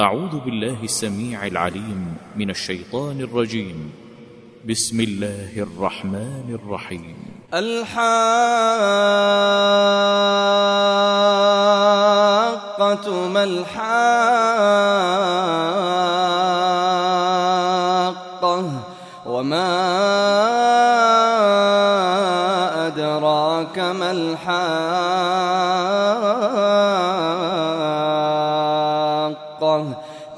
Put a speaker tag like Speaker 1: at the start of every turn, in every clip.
Speaker 1: أعوذ بالله السميع العليم من الشيطان الرجيم. بسم الله الرحمن الرحيم.
Speaker 2: الحاقة ما الحاقة وما أدراك ما الحاقة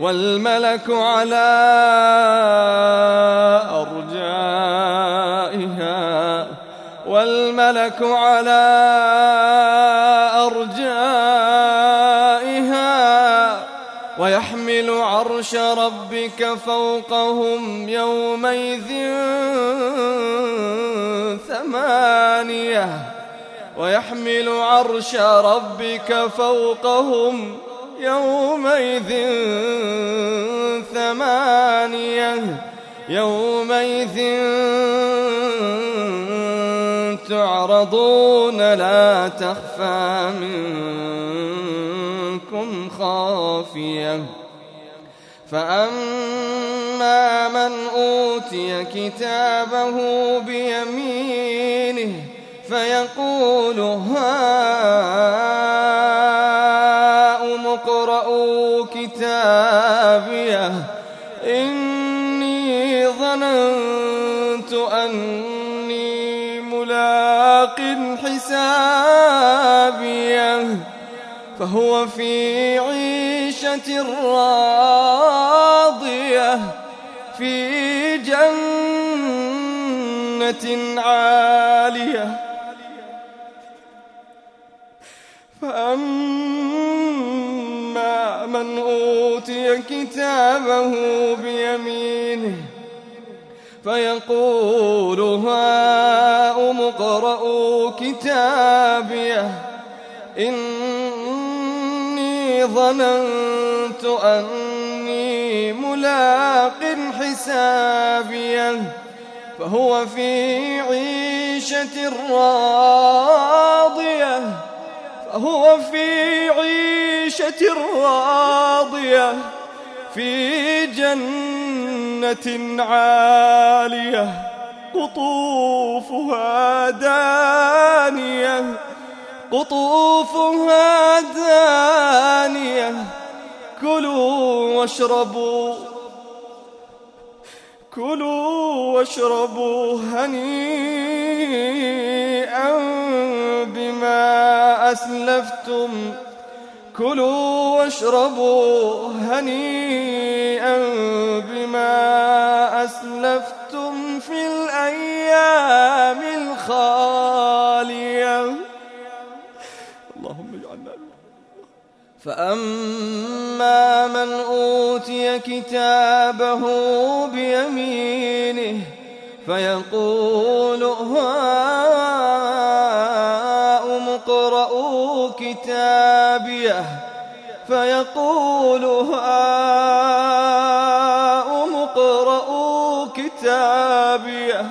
Speaker 2: والملك على أرجائها والملك على أرجائها. ويحمل عرش ربك فوقهم يومئذ ثمانية. ويحمل عرش ربك فوقهم يومئذ ثمانية يومئذ تعرضون لا تخفى منكم خافية. فأما من أوتي كتابه بيمينه فيقول هاؤم كتابيه إني ظننت أني ملاق حسابية. فهو في عيشة راضية. في جنة عالية. كتابه بيمينه فيقول هاؤم اقرءوا كتابيه إني ظننت أني ملاق حسابيه فهو في عيشة راضية فهو في عيشة راضية في جنة عالية قطوفها دانية قطوفها دانية. كلوا واشربوا كلوا واشربوا هنيئا بما أسلفتم. كلوا واشربوا هنيئا بما أسلفتم في الأيام الخالية. اللهم اجعلنا فأما من أوتي كتابه بيمينه فيقول هاؤم فيقول هاؤم اقرءوا كتابيه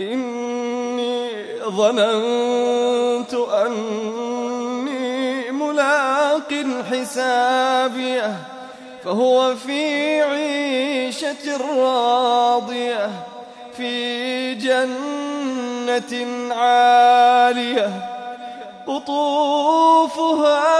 Speaker 2: إني ظننت أني ملاق حسابيه فهو في عيشة راضية في جنة عالية. قطوفها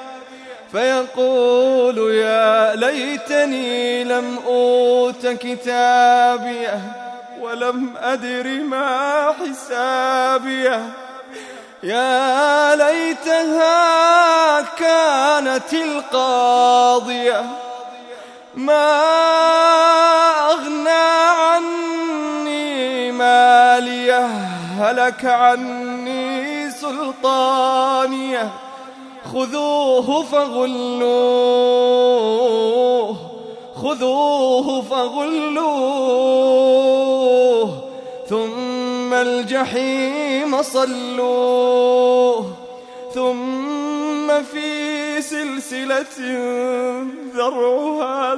Speaker 2: فيقول يا ليتني لم أوت كتابيه ولم أدر ما حسابيه. يا ليتها كانت القاضية. ما أغنى عني ماليه هلك عني سلطانيه. خذوه فغلوه خذوه فغلوه. ثم الجحيم صلوه ثم في سلسلة ذرعها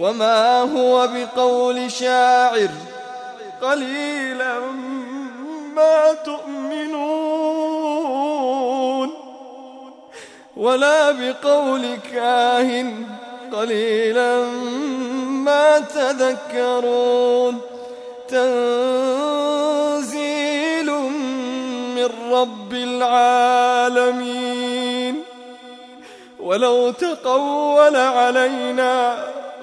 Speaker 2: وما هو بقول شاعر. قليلا ما تؤمنون. ولا بقول كاهن. قليلا ما تذكرون. تنزيل من رب العالمين. ولو تقول علينا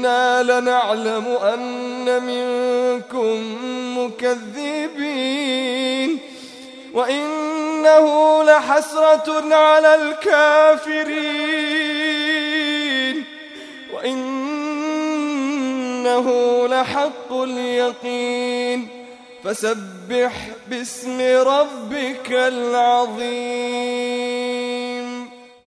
Speaker 2: وإنا لنعلم أن منكم مكذبين وإنه لحسرة على الكافرين وإنه لحق اليقين فسبح باسم ربك العظيم